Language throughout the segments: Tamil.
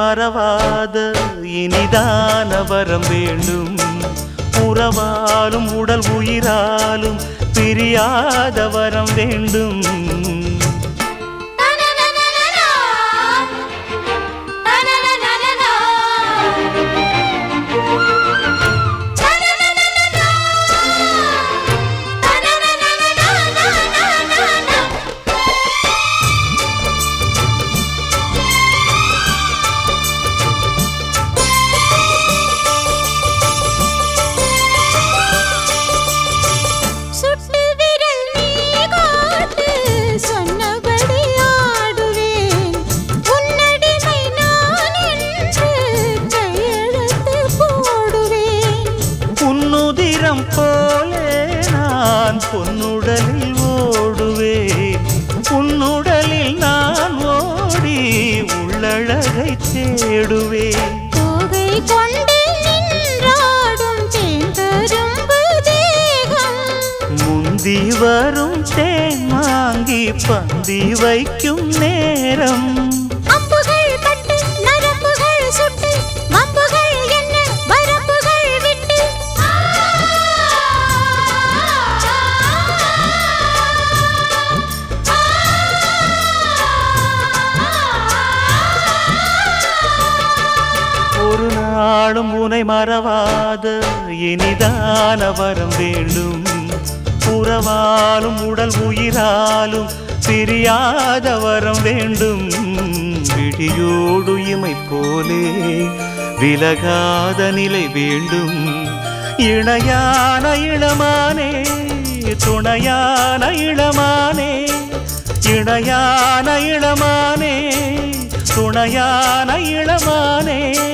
மறவாத இனிதான வரம் வேண்டும். உறவாலும் உடல் உயிராலும் பிரியாத வரம் வேண்டும். நான் ஓடி உள்ளழகை தேடுவேன். தோகை கொண்டு நின்றாடும் தேங்கரும்பு தேகம். முந்தி வரும் தேன் வாங்கி பந்தி வைக்கும் நேரம். அம்புகள் நாளும் உனை மறவாத. இனிதான வரம் வேண்டும். உறவாலும் உடல் உயிராலும் பிரியாத வரம் வேண்டும். விழியோடு இமை போலே விலகாத நிலை வேண்டும். இணையான இளமானே துணையான இளமானே. இணையான இளமானே துணையான இளமானே.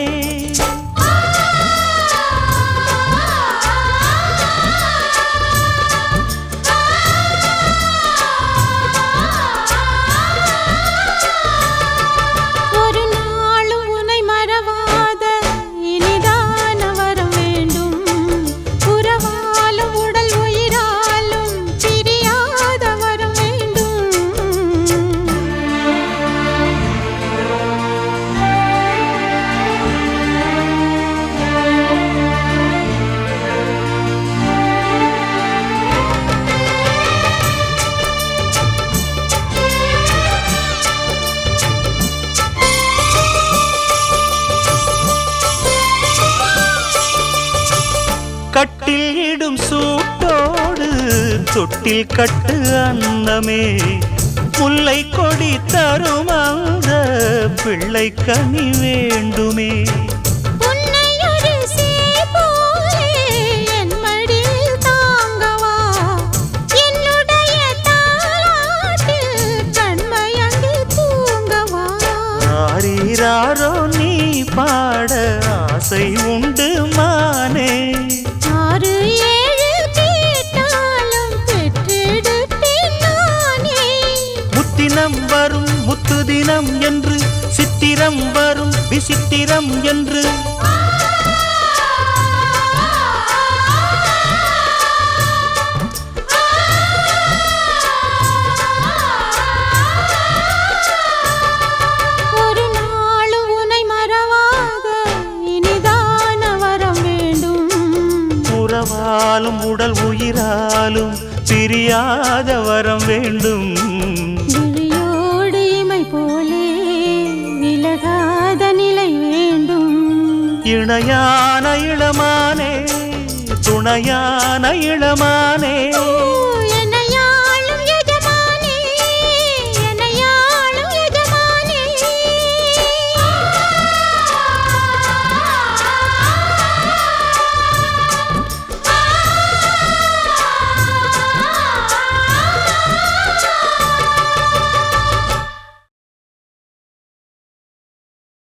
கட்டில் இடும் சூட்டோடு தொட்டில் கட்டு அன்னமே. முல்லை கொடி தரும் அந்த பிள்ளை கனி வேண்டுமே. உன்னை தினம் என்று சித்திரம் வரும் விசித்திரம் என்று. உடல் உயிராலும் பிரியாத வரம் வேண்டும். இணையான இளமானே துணையான இளமானே.